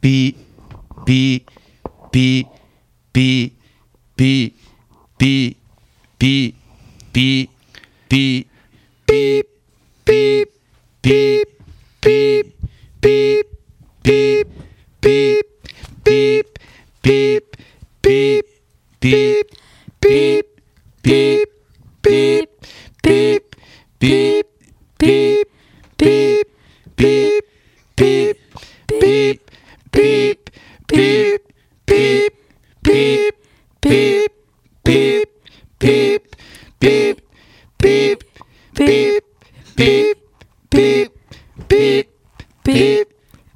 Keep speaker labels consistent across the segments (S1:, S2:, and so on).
S1: Beep, beep, beep, beep, beep, beep, beep, beep, B beep beep beep beep beep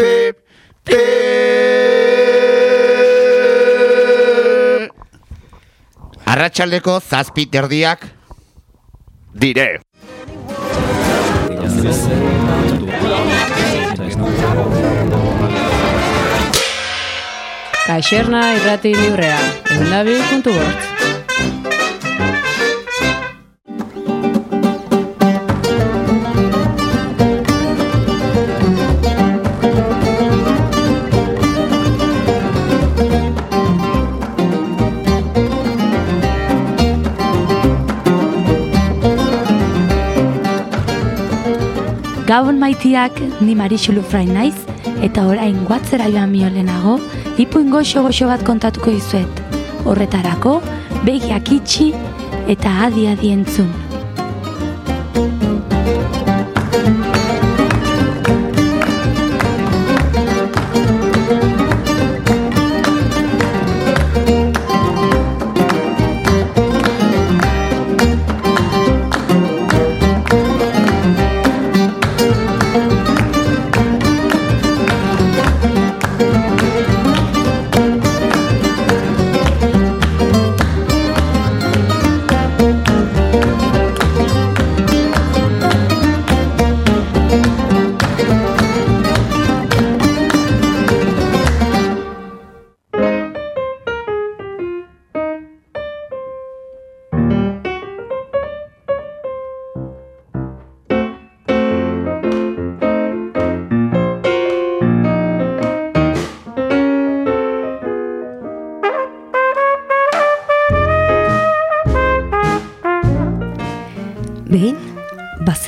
S1: beep, beep. Arratxaldeko zazpit erdiak dire.
S2: Kaixerna irrati librea, egun da bi puntu bortz.
S3: Gabon maitiak ni Marixu Lufrain naiz eta orain guatzera joan miolenago ipuin goxo goxo bat kontatuko dizuet. Horretarako, begiak itxi eta adi adi entzun.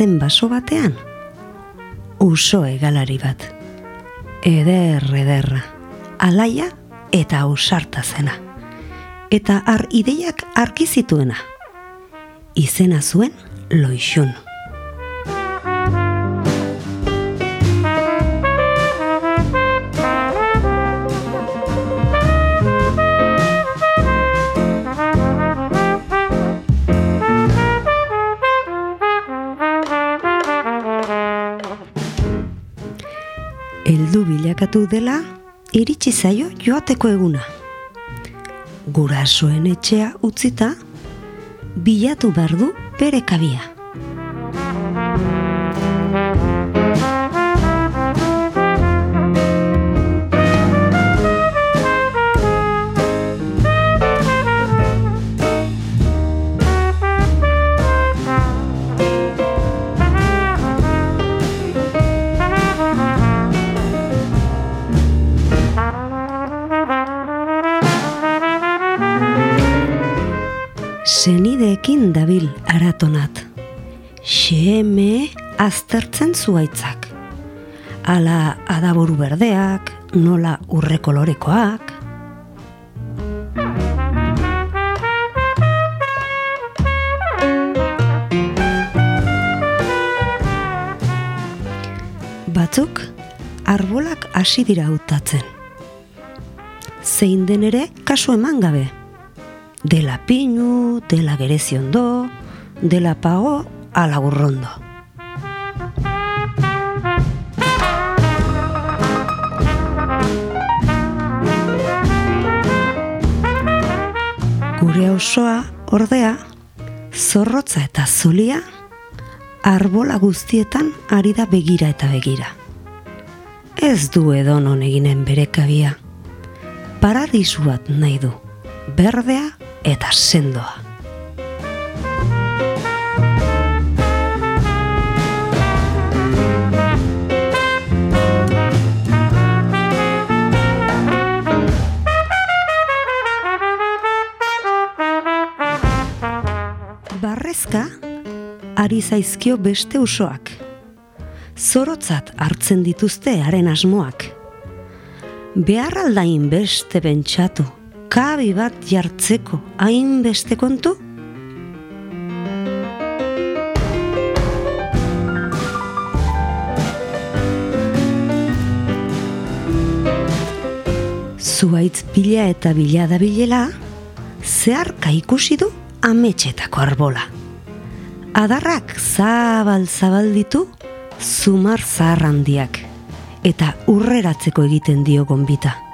S4: Bazen baso batean, uso egalari bat. Eder, ederra, alaia eta ausarta zena. Eta ar ideiak argi zituena. Izena zuen loixun. Bilakatu dela, iritsi zaio joateko eguna. Gurasoen etxea utzita, bilatu behar du bere kabia. Senideekin dabil aratonat. Xeme aztertzen zuaitzak. Ala adaboru berdeak, nola urre kolorekoak. Batzuk arbolak hasi dira hautatzen. Zein den ere kasu eman gabe dela pinu, dela gereziondo, dela pago, ala urrondo. Gure osoa, ordea, zorrotza eta zulia, arbola guztietan ari da begira eta begira. Ez du edonon eginen bere kabia. Paradisu bat nahi du, berdea eta sendoa. Barrezka, ari zaizkio beste usoak. Zorotzat hartzen dituzte haren asmoak. Behar aldain beste bentsatu, kabi bat jartzeko hainbeste kontu? Zuaitz bila eta bila da bilela, zeharka ikusi du ametxetako arbola. Adarrak zabal zabal ditu zumar zahar handiak eta urreratzeko egiten dio gonbita.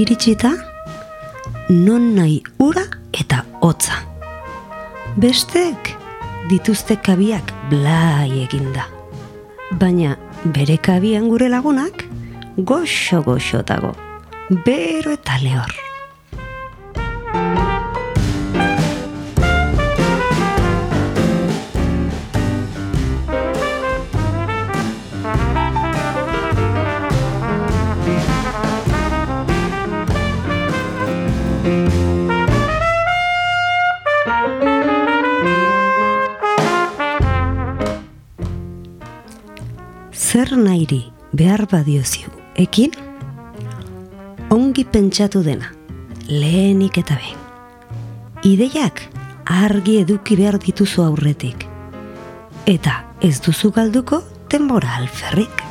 S4: Iritsita, non nahi ura eta hotza. Besteek dituzte kabiak blai eginda. Baina bere kabian gure lagunak goxo-goxo dago, bero eta lehor. Nairi behar badioziu ekin, ongi pentsatu dena, lehenik eta behin. Ideiak argi eduki behar dituzu aurretik, eta ez duzu galduko denbora alferrik.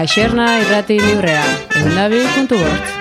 S2: Kaixerna irrati librea, egundabi puntu bortz.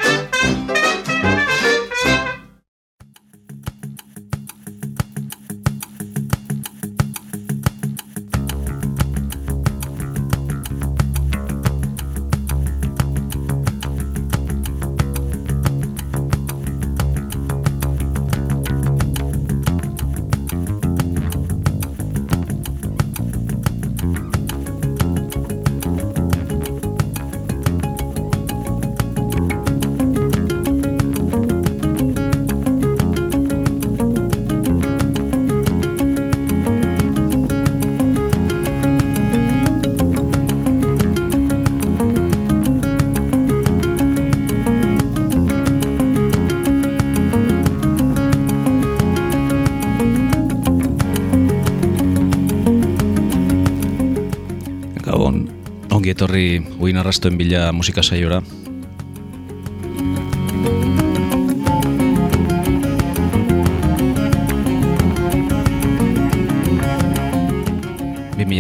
S5: Ongi etorri uin arrastoen bila musika saiora.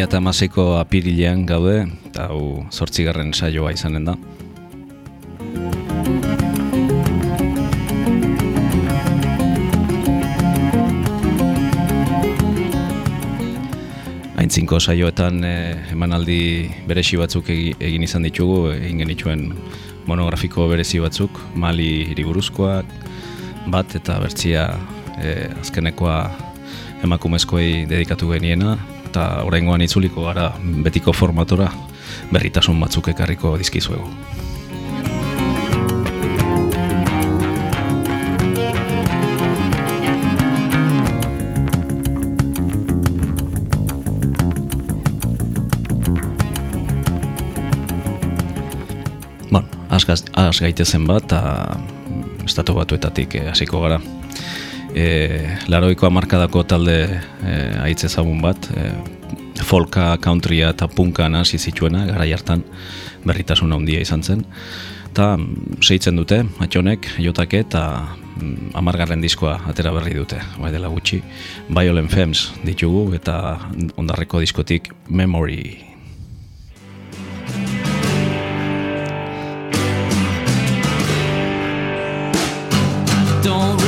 S5: Eta apirilean gaude, eta hau zortzigarren saioa izanen da. Aintzinko saioetan eh, emanaldi beresi batzuk egi- egin izan ditugu, egin genituen monografiko berezi batzuk, Mali hiriburuzkoak bat eta bertzia eh, azkenekoa emakumezkoei dedikatu geniena, eta oraingoan itzuliko gara betiko formatora berritasun batzuk ekarriko dizkizuegu. Az gaitezen bat, eta mm, estatu batuetatik eh, hasiko gara. E, laroiko amarkadako talde e, aitz ezagun bat, e, folka, countrya eta punka hasi zituena, gara jartan berritasun handia izan zen. Eta mm, seitzen dute, atxonek, jotake, eta mm, amargarren diskoa atera berri dute, bai dela gutxi. Violent Femmes ditugu, eta ondarreko diskotik Memory
S6: don't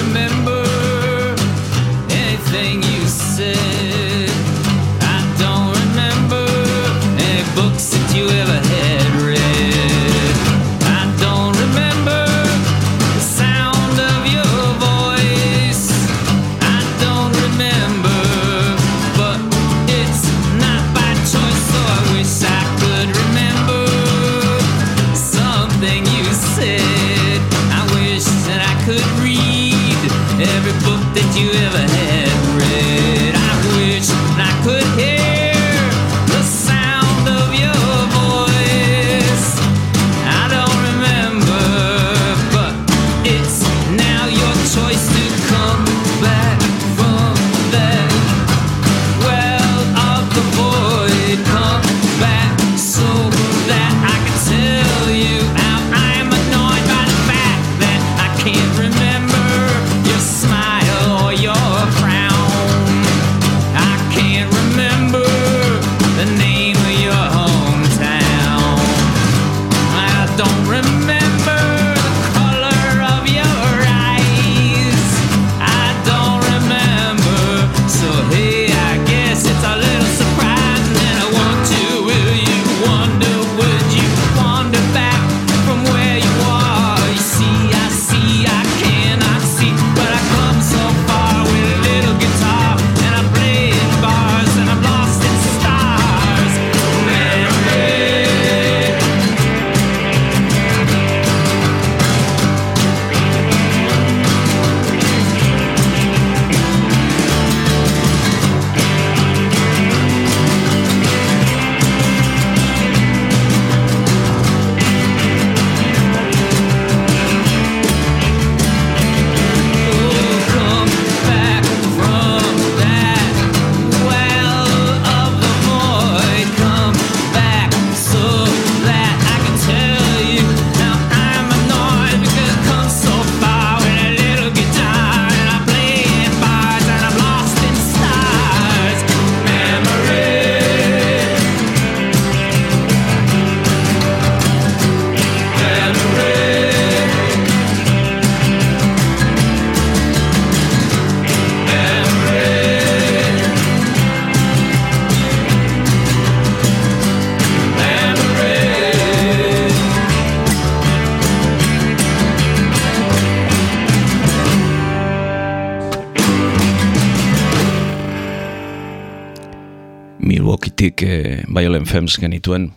S5: Femmes genituen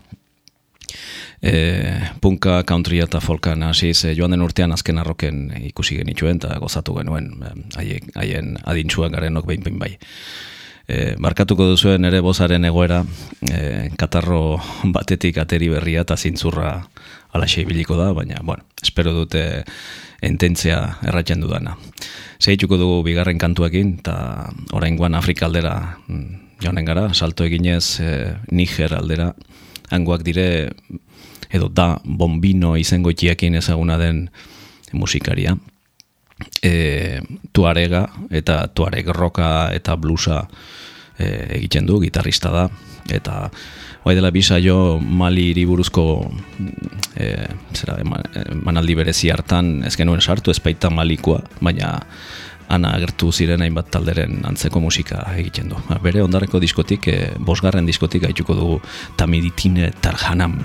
S5: e, punka, country eta folka nasiz e, joan den urtean azken arroken ikusi genituen eta gozatu genuen haien, haien adintxuak garenok behin behin bai. E, markatuko duzuen ere bozaren egoera e, katarro batetik ateri berria eta zintzurra alaxe ibiliko da, baina, bueno, espero dute ententzia erratzen dudana. Segituko dugu bigarren kantuekin, eta oraingoan Afrika aldera mm, joanen gara, salto eginez e, Niger aldera, hangoak dire, edo da bombino izengoitiekin ezaguna den musikaria. E, tuarega eta tuareg roka eta blusa e, egiten du, gitarrista da, eta Bai dela bisa jo Mali hiriburuzko e, zera, eman, emanaldi berezi hartan ez genuen sartu ez baita Malikoa, baina ana agertu ziren hainbat talderen antzeko musika egiten du. Bere ondarreko diskotik, e, bosgarren diskotik gaituko dugu Tamiditine Tarhanam.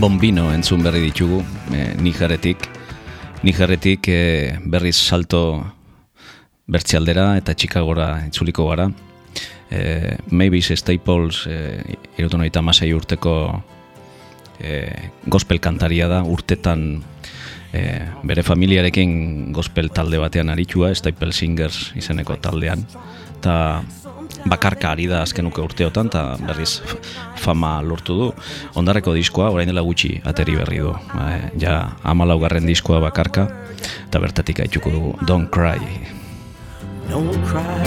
S5: Bombino entzun berri ditugu, e, Nigeretik. Nigeretik e, berriz salto bertzialdera eta Chicagora itzuliko gara. E, Mavis Staples e, irutu masai urteko e, gospel kantaria da, urtetan e, bere familiarekin gospel talde batean aritua, Staple Singers izeneko taldean. Eta bakarka ari da azkenuke urteotan, eta berriz fama lortu du. Ondarreko diskoa, orain dela gutxi ateri berri du. E, ja amalaugarren diskoa bakarka, eta bertatik aituko dugu Don't Cry.
S7: Don't cry.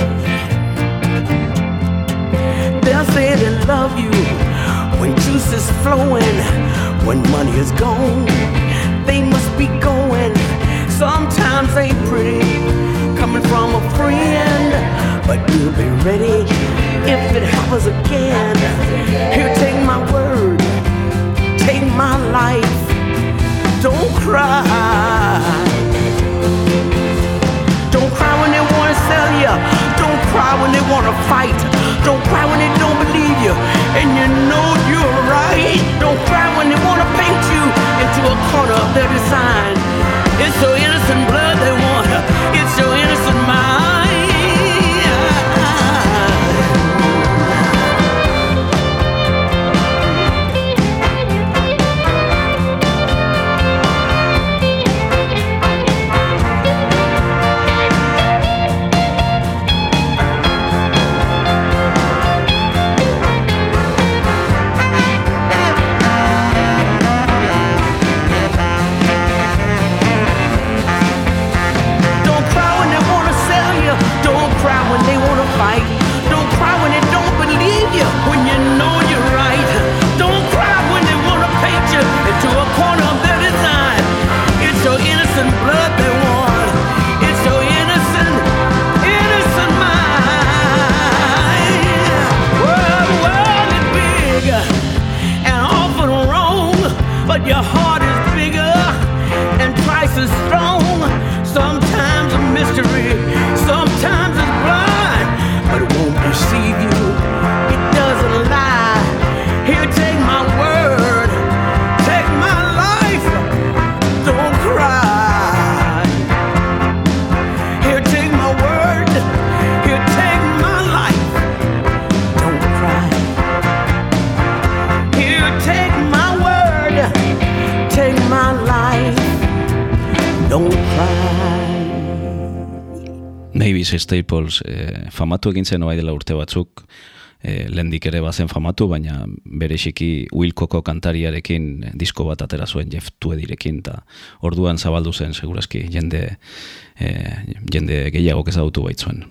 S7: They'll say they love you when juice is flowing, when money is gone. They must be going. Sometimes ain't pretty coming from a friend, but you'll be ready if it happens again. Here, take my word, take my life. Don't cry. Don't cry when they wanna sell you. Don't cry when they wanna fight. Don't cry when they don't believe you and you know you're right. Don't cry when they wanna paint you into a corner of their design. It's your
S5: Mavis Staples e, famatu egin zen oai dela urte batzuk, e, lehendik ere bazen famatu, baina bereziki Wilkoko kantariarekin disko bat atera zuen Jeff Tweedirekin, eta orduan zabaldu zen segurazki jende, e, jende gehiago ezagutu baitzuen.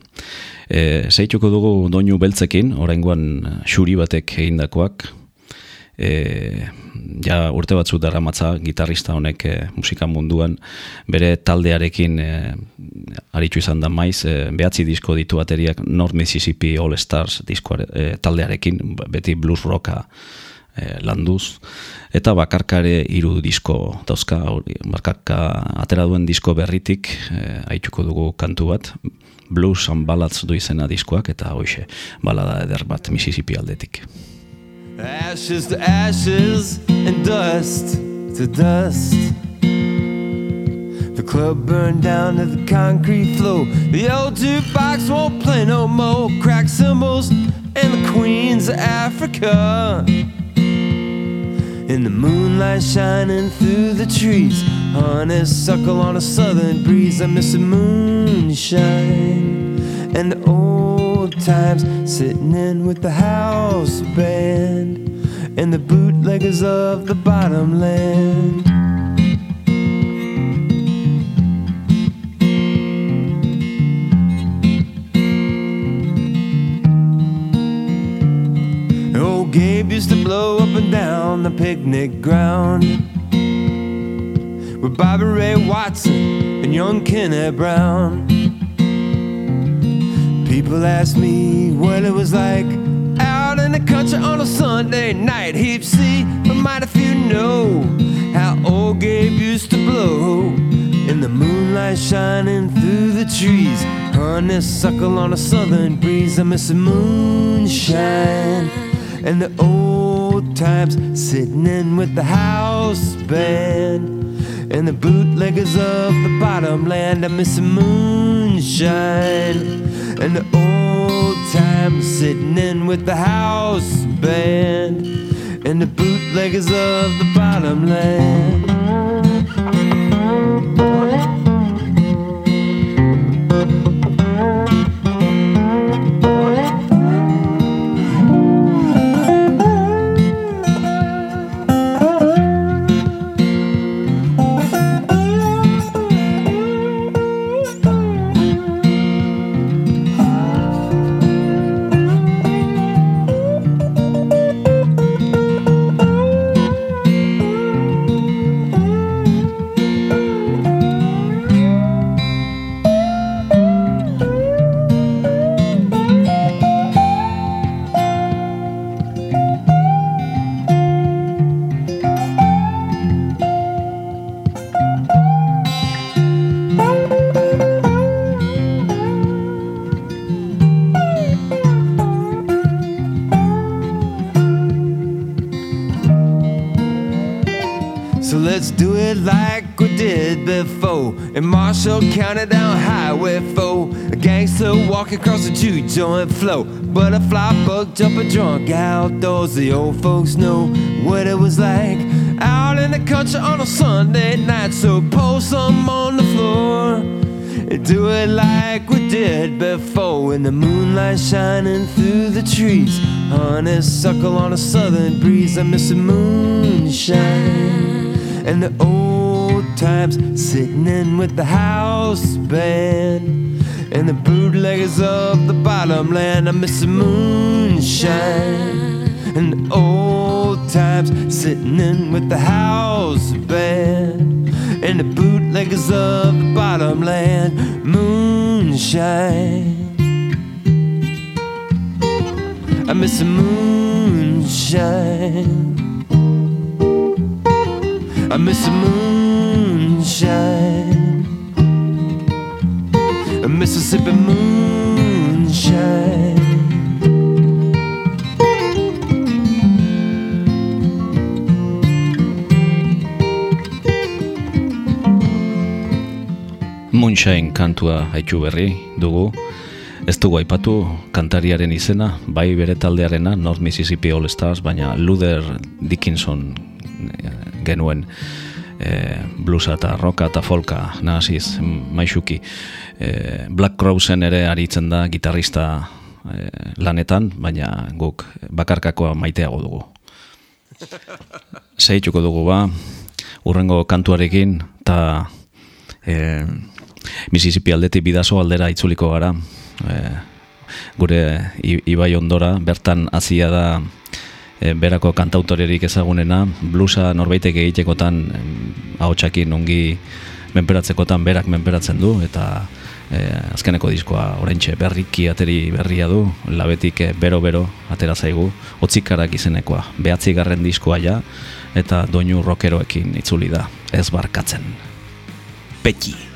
S5: E, Zeituko dugu doinu beltzekin, oraingoan xuri batek egindakoak, e, ja urte batzuk daramatza gitarrista honek e, musika munduan bere taldearekin e, aritu izan da maiz e, behatzi disko ditu bateriak North Mississippi All Stars diskoare, e, taldearekin beti blues rocka e, landuz. Eta bakarkare hiru disko dauzka bakarka atera duen disko berritik e, aituko dugu kantu bat. Blues and ballads du izena diskoak eta hoxe balada eder bat Mississippi aldetik
S8: Ashes to ashes and dust to dust. The club burned down to the concrete floor. The old jukebox won't play no more. Crack cymbals and the queens of Africa. In the moonlight shining through the trees, honeysuckle on a southern breeze. I miss the moonshine and the old times sitting in with the house band and the bootleggers of the bottom land. Old Gabe used to blow up and down the picnic ground with Bobby Ray Watson and young Kenny Brown. People ask me what it was like out in the country on a Sunday night. Heap see, but might a few know how old Gabe used to blow in the moonlight shining through the trees. Honeysuckle on a southern breeze. I miss the moonshine and the old times sitting in with the house band. And the bootleggers of the bottom land, I miss the moonshine. And the old times sitting in with the house band. And the bootleggers of the bottom land. County down Highway 4. A gangster walking across the Jew joint flow. Butterfly bug jumping drunk outdoors. The old folks know what it was like out in the country on a Sunday night. So pour some on the floor. And do it like we did before when the moonlight shining through the trees. Honeysuckle on a southern breeze. I miss the moonshine and the old times sitting in with the house band and the bootleggers of the bottom land. I miss the moonshine and the old times sitting in with the house band and the bootleggers of the bottom land. Moonshine. I miss the moonshine. Miss the moonshine. A Mississippi moonshine.
S5: Moonshine kantua haitu berri dugu. Ez dugu aipatu kantariaren izena, bai bere taldearena, North Mississippi All Stars, baina Luther Dickinson genuen e, bluesa eta rocka eta folka nahasiz maixuki. E, Black Crowsen ere aritzen da gitarrista e, lanetan, baina guk bakarkakoa maiteago dugu. Zeituko dugu ba, urrengo kantuarekin, eta e, Mississippi aldetik bidazo aldera itzuliko gara. E, gure ibai ondora, bertan hazia da e, berako kantautorerik ezagunena, blusa norbaitek egitekotan ahotsakin ongi menperatzekotan berak menperatzen du, eta e, azkeneko diskoa oraintxe berriki ateri berria du, labetik e, bero-bero atera zaigu, otzikarak izenekoa, behatzi garren diskoa ja, eta doinu rockeroekin itzuli da, ez barkatzen. Peti.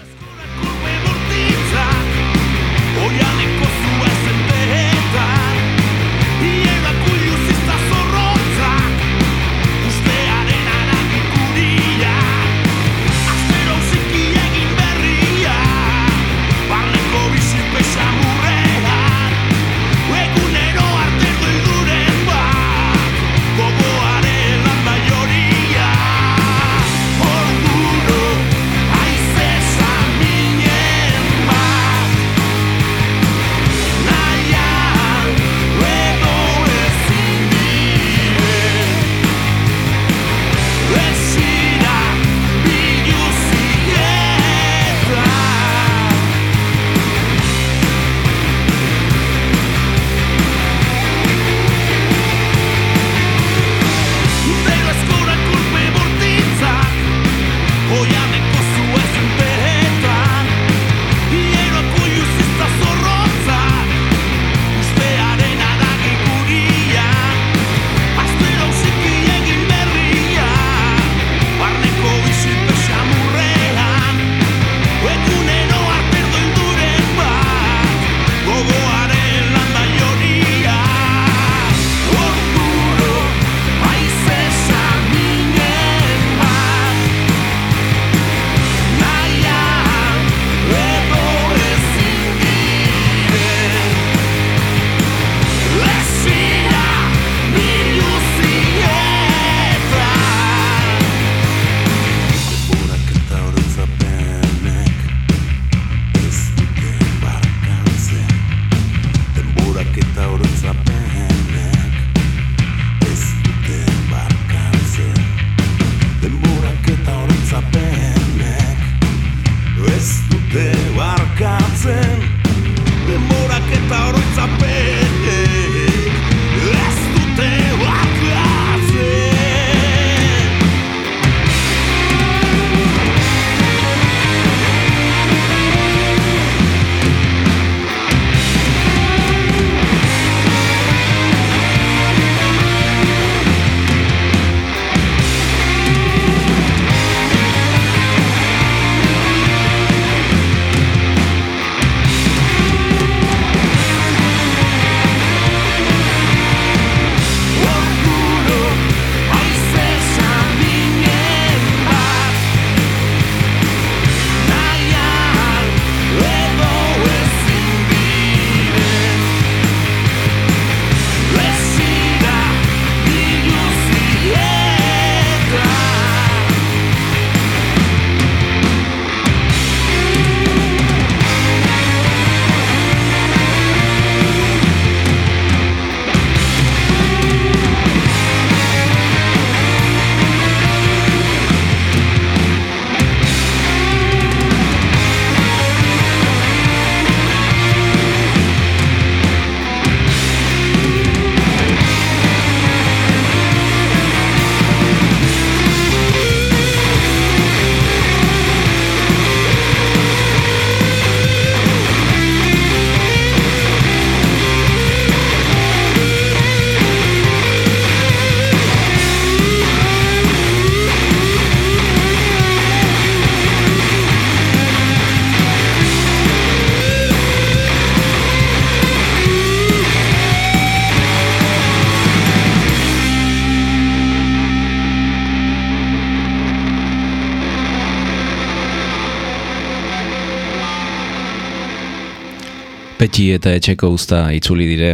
S5: Petxi eta etxeko usta itzuli dire,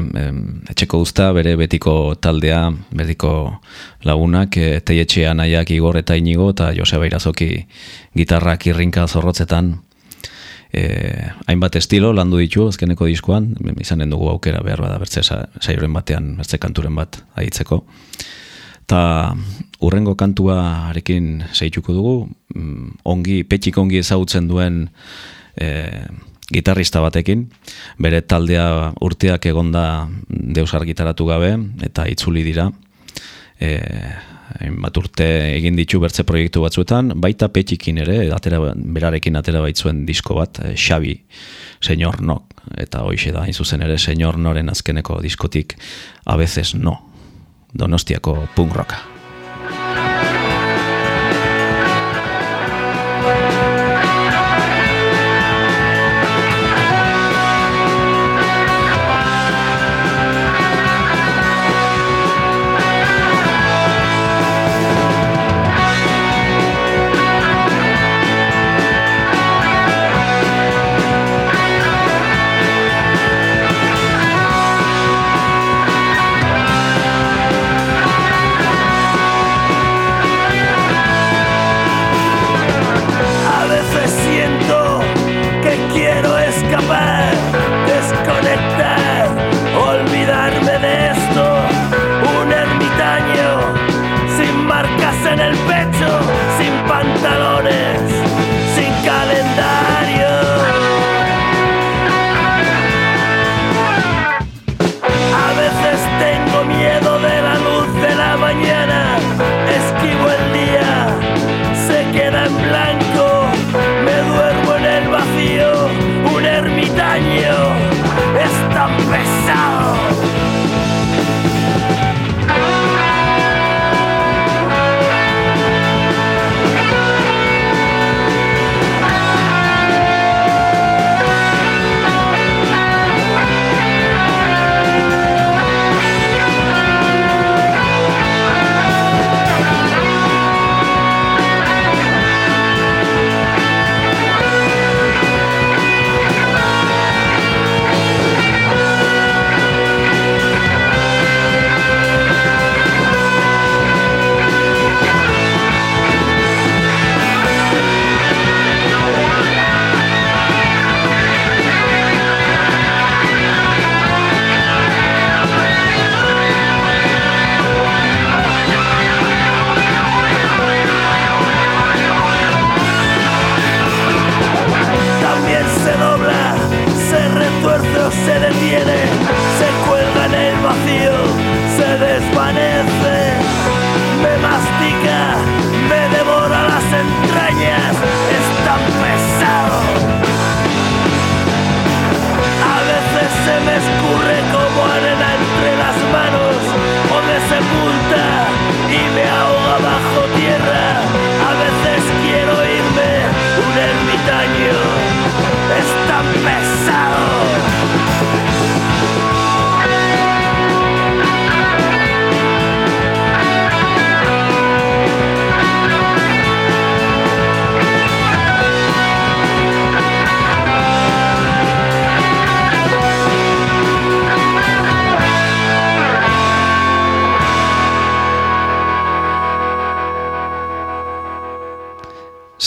S5: etxeko usta bere betiko taldea, betiko lagunak, e, teietxe anaiak igor eta inigo, eta Joseba Irazoki gitarrak irrinka zorrotzetan, e, hainbat estilo landu ditu azkeneko diskoan, izanen dugu aukera behar bada bertze sa- saioren batean, bertze kanturen bat aitzeko. Ta urrengo kantuarekin zeituko dugu, mm, ongi, petxik ongi ezagutzen duen e, gitarrista batekin, bere taldea urteak egonda deusar gitaratu gabe, eta itzuli dira, e, hainbat urte egin ditu bertze proiektu batzuetan, baita petxikin ere, atera, berarekin atera baitzuen disko bat, e, Xabi, Señor No, eta hoixe da, hain zuzen ere, Señor Noren azkeneko diskotik, a veces no, donostiako punk rocka.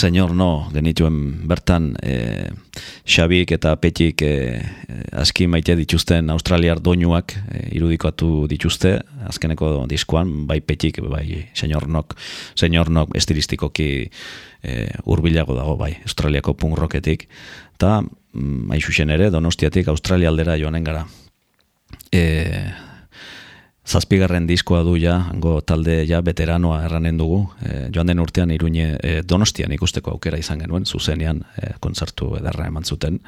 S5: Señor no, genituen bertan e, Xabik eta Petik e, aski maite dituzten Australiar doinuak e, irudikatu dituzte azkeneko diskoan, bai Petik, bai Señor Nok, Señor Nok estilistikoki e, urbilago dago, bai, Australiako punk rocketik, eta mm, ere, Donostiatik Australia aldera joanen gara. E, zazpigarren diskoa du ja, hango talde ja veteranoa erranen dugu. E, joan den urtean iruñe e, donostian ikusteko aukera izan genuen, zuzenean e, kontzertu edarra eman zuten.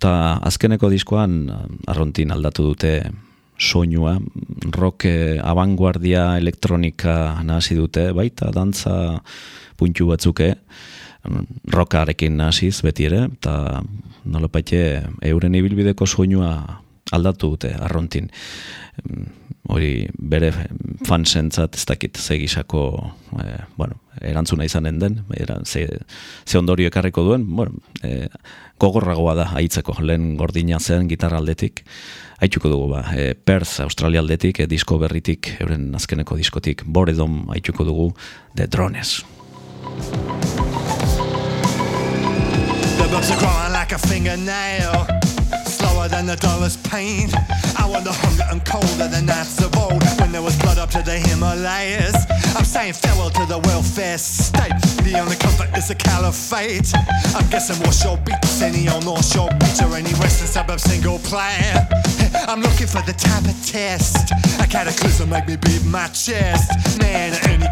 S5: Ta azkeneko diskoan arrontin aldatu dute soinua, rock eh, abanguardia elektronika nahasi dute, baita dantza puntu batzuke, rockarekin nahasiz beti ere, eta nolapaite euren ibilbideko soinua aldatu dute arrontin. Hori bere fansentzat ez dakit ze gisako e, bueno, erantzuna izanen den, era, ze, ze ondorio ekarriko duen, bueno, e, gogorragoa da haitzeko, lehen gordina zen gitarra aldetik, haitzuko dugu ba, e, Perth Australia aldetik, e, disko berritik, euren azkeneko diskotik, Boredom haitzuko dugu, The Drones.
S9: The than the dullest pain. I wonder hunger and colder than nights of old when there was blood up to the Himalayas. I'm saying farewell to the welfare state. The only comfort is the caliphate. I'm guessing what's your beats, any old North Shore beach or any Western suburb single player. I'm looking for the type of test. A cataclysm make me beat my chest. Man, any